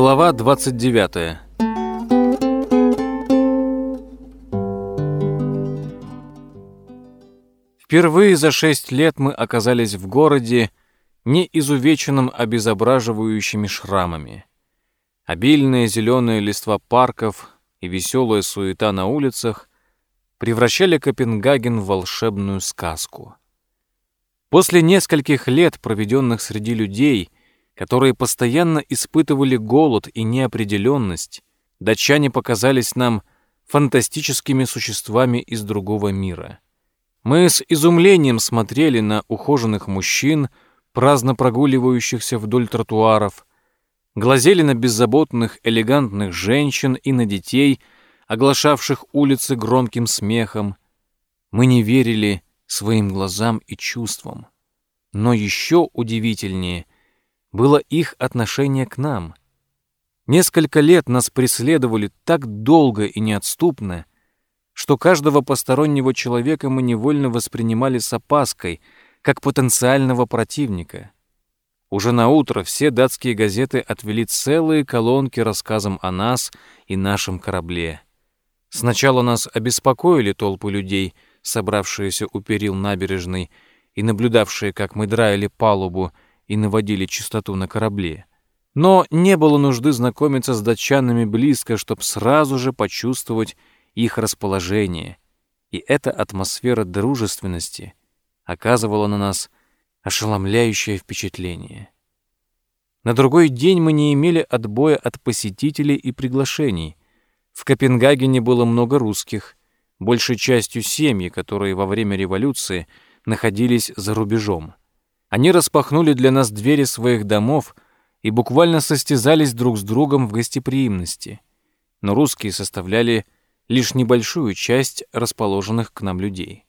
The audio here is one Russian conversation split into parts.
Глава 29 Впервые за шесть лет мы оказались в городе, не изувеченном обезображивающими шрамами. Обильная зеленая листва парков и веселая суета на улицах превращали Копенгаген в волшебную сказку. После нескольких лет, проведенных среди людей, которые постоянно испытывали голод и неопределенность, датчане показались нам фантастическими существами из другого мира. Мы с изумлением смотрели на ухоженных мужчин, праздно прогуливающихся вдоль тротуаров, глазели на беззаботных, элегантных женщин и на детей, оглашавших улицы громким смехом. Мы не верили своим глазам и чувствам. Но еще удивительнее — было их отношение к нам. Несколько лет нас преследовали так долго и неотступно, что каждого постороннего человека мы невольно воспринимали с опаской, как потенциального противника. Уже на утро все датские газеты отвели целые колонки рассказом о нас и нашем корабле. Сначала нас обеспокоили толпы людей, собравшиеся у перил набережной и наблюдавшие, как мы драили палубу, и наводили чистоту на корабле. Но не было нужды знакомиться с датчанами близко, чтобы сразу же почувствовать их расположение. И эта атмосфера дружественности оказывала на нас ошеломляющее впечатление. На другой день мы не имели отбоя от посетителей и приглашений. В Копенгагене было много русских, большей частью семьи, которые во время революции находились за рубежом. Они распахнули для нас двери своих домов и буквально состязались друг с другом в гостеприимности. Но русские составляли лишь небольшую часть расположенных к нам людей.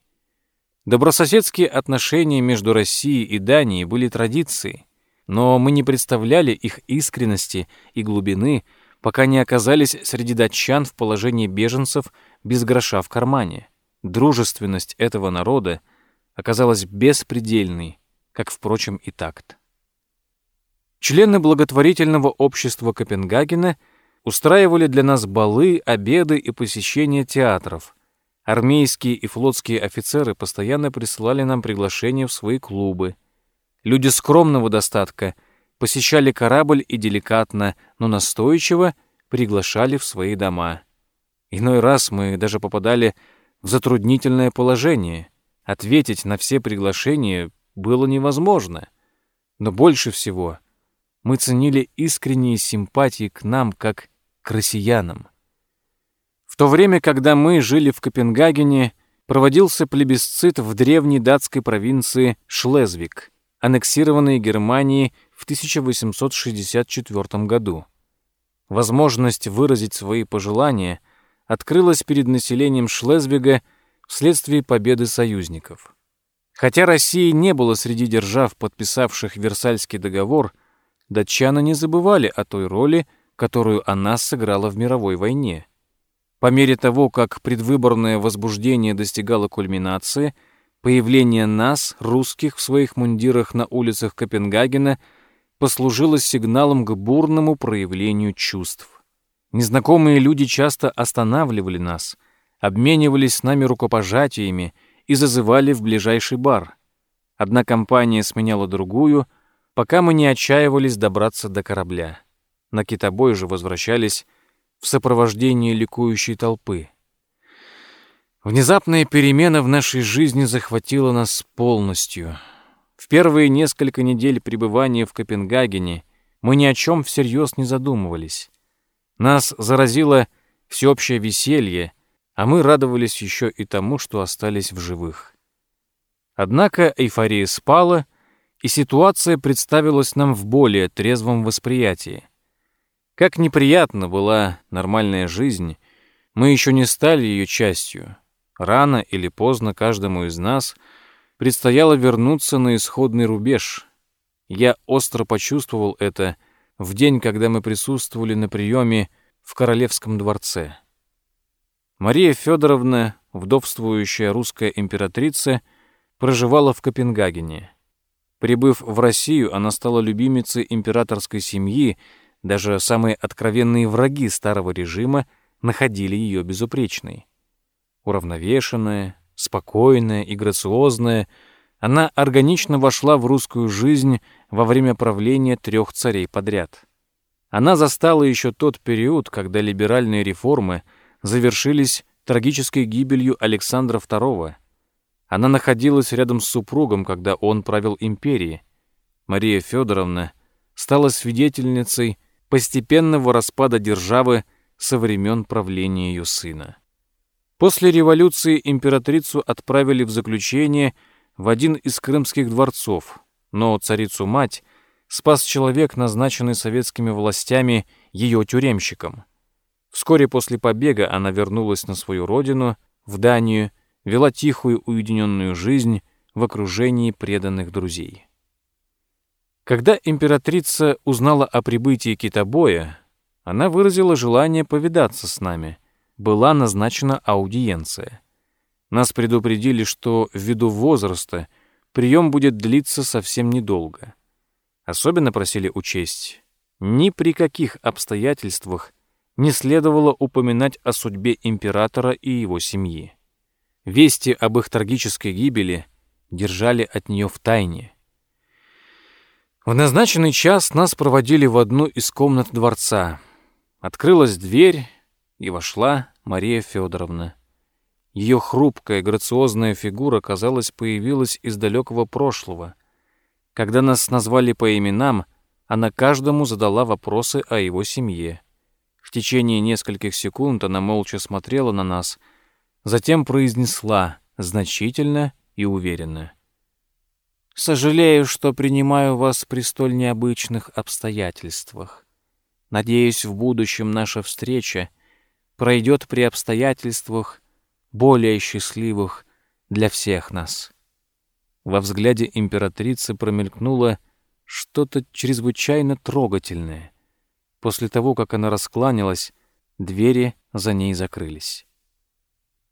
Добрососедские отношения между Россией и Данией были традицией, но мы не представляли их искренности и глубины, пока не оказались среди датчан в положении беженцев без гроша в кармане. Дружественность этого народа оказалась беспредельной, как, впрочем, и такт. Члены благотворительного общества Копенгагена устраивали для нас балы, обеды и посещения театров. Армейские и флотские офицеры постоянно присылали нам приглашения в свои клубы. Люди скромного достатка посещали корабль и деликатно, но настойчиво приглашали в свои дома. Иной раз мы даже попадали в затруднительное положение. Ответить на все приглашения было невозможно. Но больше всего мы ценили искренние симпатии к нам, как к россиянам. В то время, когда мы жили в Копенгагене, проводился плебисцит в древней датской провинции Шлезвик, аннексированной Германией в 1864 году. Возможность выразить свои пожелания открылась перед населением Шлезвига вследствие победы союзников. Хотя России не было среди держав, подписавших Версальский договор, датчане не забывали о той роли, которую она сыграла в мировой войне. По мере того, как предвыборное возбуждение достигало кульминации, появление нас, русских, в своих мундирах на улицах Копенгагена послужило сигналом к бурному проявлению чувств. Незнакомые люди часто останавливали нас, обменивались с нами рукопожатиями, и зазывали в ближайший бар. Одна компания сменяла другую, пока мы не отчаивались добраться до корабля. На китобой же возвращались в сопровождении ликующей толпы. Внезапная перемена в нашей жизни захватила нас полностью. В первые несколько недель пребывания в Копенгагене мы ни о чем всерьез не задумывались. Нас заразило всеобщее веселье, а мы радовались еще и тому, что остались в живых. Однако эйфория спала, и ситуация представилась нам в более трезвом восприятии. Как неприятна была нормальная жизнь, мы еще не стали ее частью. Рано или поздно каждому из нас предстояло вернуться на исходный рубеж. Я остро почувствовал это в день, когда мы присутствовали на приеме в Королевском дворце. Мария Федоровна, вдовствующая русская императрица, проживала в Копенгагене. Прибыв в Россию, она стала любимицей императорской семьи, даже самые откровенные враги старого режима находили ее безупречной. Уравновешенная, спокойная и грациозная, она органично вошла в русскую жизнь во время правления трех царей подряд. Она застала еще тот период, когда либеральные реформы завершились трагической гибелью Александра II. Она находилась рядом с супругом, когда он правил империей. Мария Федоровна стала свидетельницей постепенного распада державы со времен правления ее сына. После революции императрицу отправили в заключение в один из крымских дворцов, но царицу-мать спас человек, назначенный советскими властями ее тюремщиком. Вскоре после побега она вернулась на свою родину, в Данию, вела тихую уединенную жизнь в окружении преданных друзей. Когда императрица узнала о прибытии китобоя, она выразила желание повидаться с нами. Была назначена аудиенция. Нас предупредили, что ввиду возраста прием будет длиться совсем недолго. Особенно просили учесть, ни при каких обстоятельствах не следовало упоминать о судьбе императора и его семьи. Вести об их трагической гибели держали от нее в тайне — в назначенный час нас проводили в одну из комнат дворца. Открылась дверь, и вошла Мария Федоровна. Ее хрупкая, грациозная фигура, казалось, появилась из далекого прошлого. Когда нас назвали по именам, она каждому задала вопросы о его семье. В течение нескольких секунд она молча смотрела на нас, затем произнесла значительно и уверенно. Сожалею, что принимаю вас при столь необычных обстоятельствах. Надеюсь, в будущем наша встреча пройдет при обстоятельствах более счастливых для всех нас. Во взгляде императрицы промелькнуло что-то чрезвычайно трогательное. После того, как она раскланялась, двери за ней закрылись.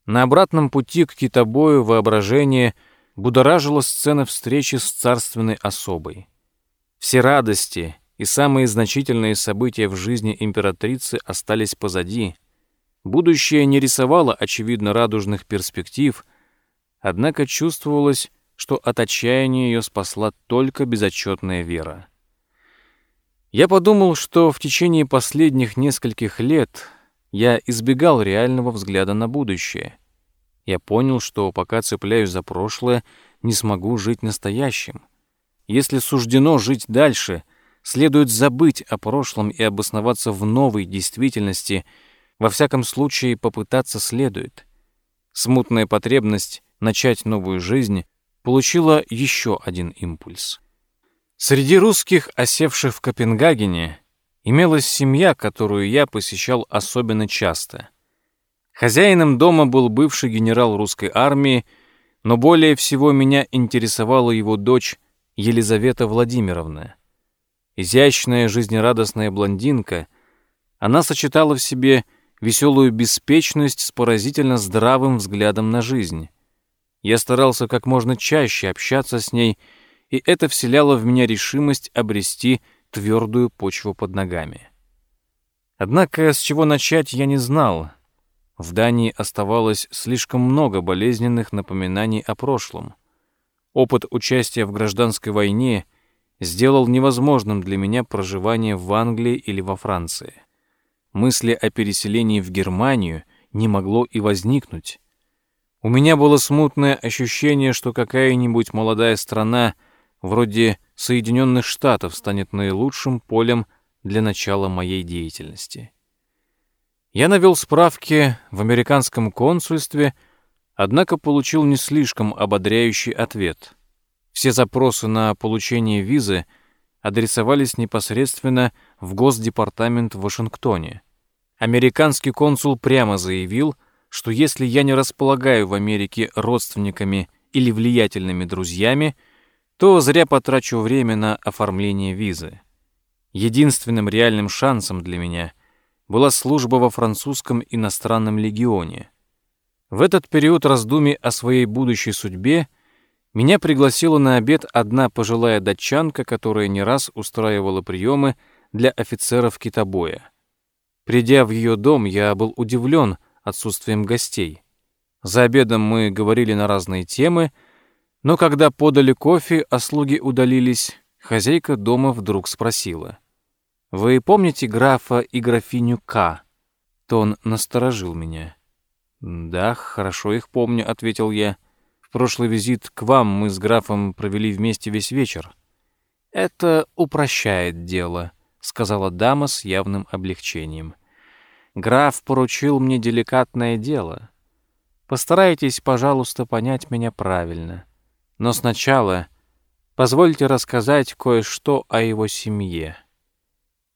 На обратном пути к китобою воображение — будоражила сцена встречи с царственной особой. Все радости и самые значительные события в жизни императрицы остались позади. Будущее не рисовало, очевидно, радужных перспектив, однако чувствовалось, что от отчаяния ее спасла только безотчетная вера. Я подумал, что в течение последних нескольких лет я избегал реального взгляда на будущее — я понял, что пока цепляюсь за прошлое, не смогу жить настоящим. Если суждено жить дальше, следует забыть о прошлом и обосноваться в новой действительности, во всяком случае попытаться следует. Смутная потребность начать новую жизнь получила еще один импульс. Среди русских, осевших в Копенгагене, имелась семья, которую я посещал особенно часто — Хозяином дома был бывший генерал русской армии, но более всего меня интересовала его дочь Елизавета Владимировна. Изящная, жизнерадостная блондинка, она сочетала в себе веселую беспечность с поразительно здравым взглядом на жизнь. Я старался как можно чаще общаться с ней, и это вселяло в меня решимость обрести твердую почву под ногами. Однако с чего начать я не знал — в Дании оставалось слишком много болезненных напоминаний о прошлом. Опыт участия в гражданской войне сделал невозможным для меня проживание в Англии или во Франции. Мысли о переселении в Германию не могло и возникнуть. У меня было смутное ощущение, что какая-нибудь молодая страна вроде Соединенных Штатов станет наилучшим полем для начала моей деятельности. Я навел справки в американском консульстве, однако получил не слишком ободряющий ответ. Все запросы на получение визы адресовались непосредственно в Госдепартамент в Вашингтоне. Американский консул прямо заявил, что если я не располагаю в Америке родственниками или влиятельными друзьями, то зря потрачу время на оформление визы. Единственным реальным шансом для меня была служба во французском иностранном легионе. В этот период раздумий о своей будущей судьбе меня пригласила на обед одна пожилая датчанка, которая не раз устраивала приемы для офицеров китобоя. Придя в ее дом, я был удивлен отсутствием гостей. За обедом мы говорили на разные темы, но когда подали кофе, а слуги удалились, хозяйка дома вдруг спросила. «Вы помните графа и графиню К?» Тон насторожил меня. «Да, хорошо их помню», — ответил я. «В прошлый визит к вам мы с графом провели вместе весь вечер». «Это упрощает дело», — сказала дама с явным облегчением. «Граф поручил мне деликатное дело. Постарайтесь, пожалуйста, понять меня правильно. Но сначала позвольте рассказать кое-что о его семье.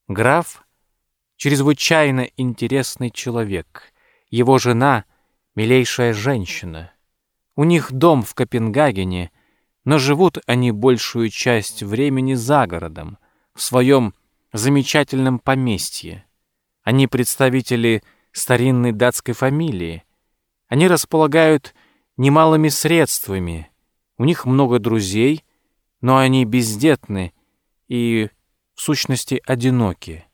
Граф — чрезвычайно интересный человек. Его жена — милейшая женщина. У них дом в Копенгагене, но живут они большую часть времени за городом, в своем замечательном поместье. Они представители старинной датской фамилии. Они располагают немалыми средствами. У них много друзей, но они бездетны и, в сущности, одиноки.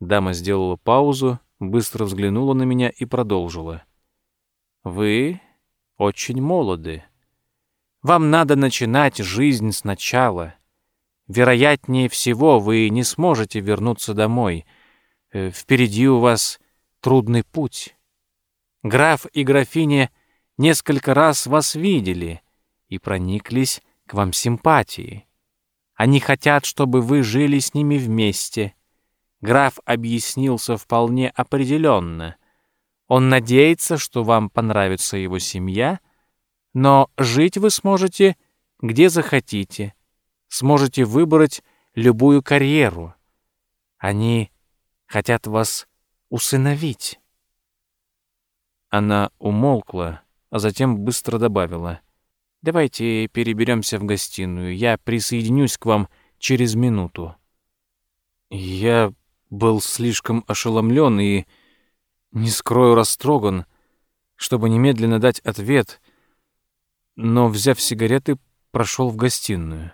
Дама сделала паузу, быстро взглянула на меня и продолжила. «Вы очень молоды. Вам надо начинать жизнь сначала. Вероятнее всего, вы не сможете вернуться домой. Э, впереди у вас трудный путь. Граф и графиня несколько раз вас видели и прониклись к вам симпатией. Они хотят, чтобы вы жили с ними вместе. Граф объяснился вполне определенно. Он надеется, что вам понравится его семья — но жить вы сможете где захотите. Сможете выбрать любую карьеру. Они хотят вас усыновить. Она умолкла, а затем быстро добавила. «Давайте переберемся в гостиную. Я присоединюсь к вам через минуту». Я был слишком ошеломлен и, не скрою, растроган, чтобы немедленно дать ответ — но, взяв сигареты, прошел в гостиную.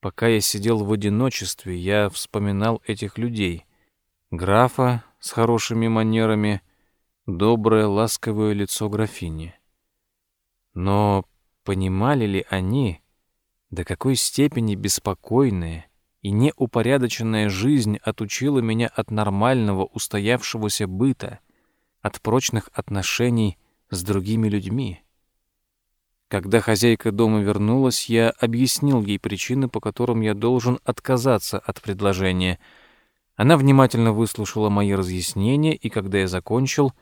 Пока я сидел в одиночестве, я вспоминал этих людей. Графа с хорошими манерами, доброе, ласковое лицо графини. Но понимали ли они, до какой степени беспокойная и неупорядоченная жизнь отучила меня от нормального устоявшегося быта, от прочных отношений с другими людьми? Когда хозяйка дома вернулась, я объяснил ей причины, по которым я должен отказаться от предложения. Она внимательно выслушала мои разъяснения, и когда я закончил,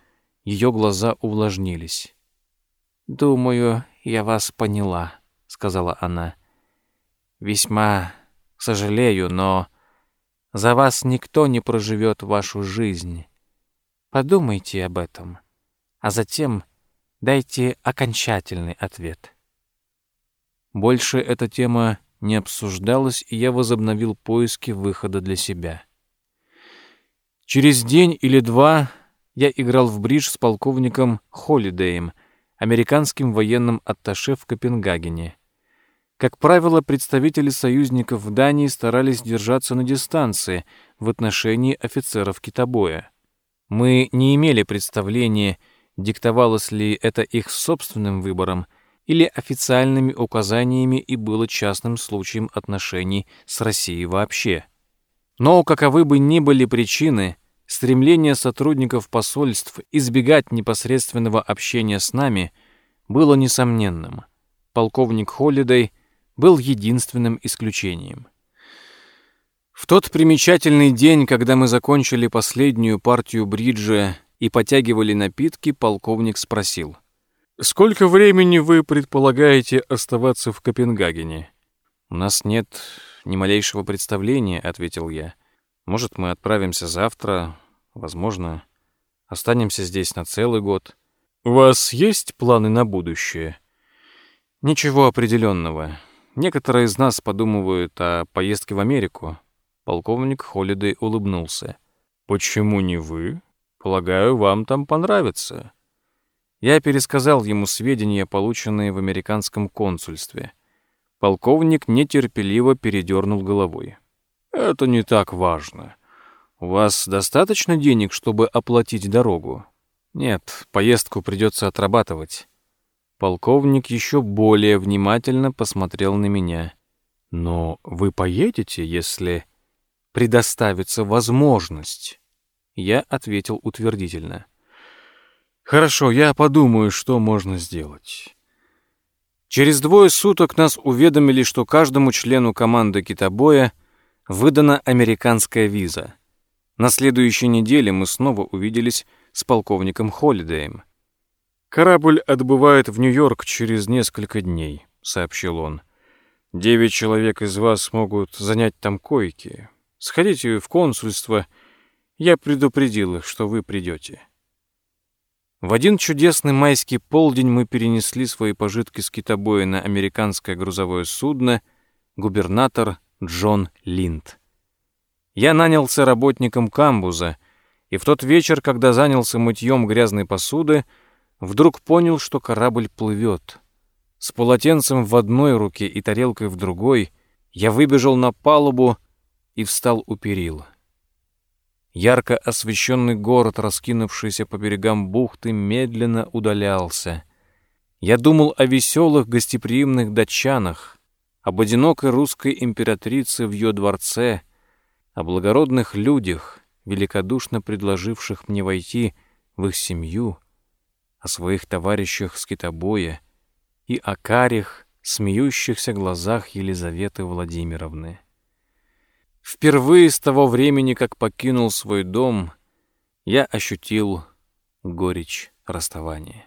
ее глаза увлажнились. «Думаю, я вас поняла», — сказала она. «Весьма сожалею, но за вас никто не проживет вашу жизнь. Подумайте об этом, а затем Дайте окончательный ответ. Больше эта тема не обсуждалась, и я возобновил поиски выхода для себя. Через день или два я играл в бридж с полковником Холидеем, американским военным атташе в Копенгагене. Как правило, представители союзников в Дании старались держаться на дистанции в отношении офицеров китобоя. Мы не имели представления, диктовалось ли это их собственным выбором или официальными указаниями и было частным случаем отношений с Россией вообще. Но каковы бы ни были причины, стремление сотрудников посольств избегать непосредственного общения с нами было несомненным. Полковник Холлидей был единственным исключением. В тот примечательный день, когда мы закончили последнюю партию бриджа и потягивали напитки, полковник спросил. «Сколько времени вы предполагаете оставаться в Копенгагене?» «У нас нет ни малейшего представления», — ответил я. «Может, мы отправимся завтра, возможно, останемся здесь на целый год». «У вас есть планы на будущее?» «Ничего определенного. Некоторые из нас подумывают о поездке в Америку». Полковник Холидей улыбнулся. «Почему не вы?» Полагаю, вам там понравится». Я пересказал ему сведения, полученные в американском консульстве. Полковник нетерпеливо передернул головой. «Это не так важно. У вас достаточно денег, чтобы оплатить дорогу? Нет, поездку придется отрабатывать. Полковник еще более внимательно посмотрел на меня. Но вы поедете, если предоставится возможность? Я ответил утвердительно. Хорошо, я подумаю, что можно сделать. Через двое суток нас уведомили, что каждому члену команды китобоя выдана американская виза. На следующей неделе мы снова увиделись с полковником Холидеем. «Корабль отбывает в Нью-Йорк через несколько дней», — сообщил он. «Девять человек из вас могут занять там койки. Сходите в консульство. Я предупредил их, что вы придете». В один чудесный майский полдень мы перенесли свои пожитки с китобоя на американское грузовое судно губернатор Джон Линд. Я нанялся работником камбуза, и в тот вечер, когда занялся мытьем грязной посуды, вдруг понял, что корабль плывет. С полотенцем в одной руке и тарелкой в другой я выбежал на палубу и встал у перил. Ярко освещенный город, раскинувшийся по берегам бухты, медленно удалялся. Я думал о веселых гостеприимных датчанах, об одинокой русской императрице в ее дворце, о благородных людях, великодушно предложивших мне войти в их семью, о своих товарищах с китобоя и о карих, смеющихся глазах Елизаветы Владимировны. Впервые с того времени, как покинул свой дом, я ощутил горечь расставания.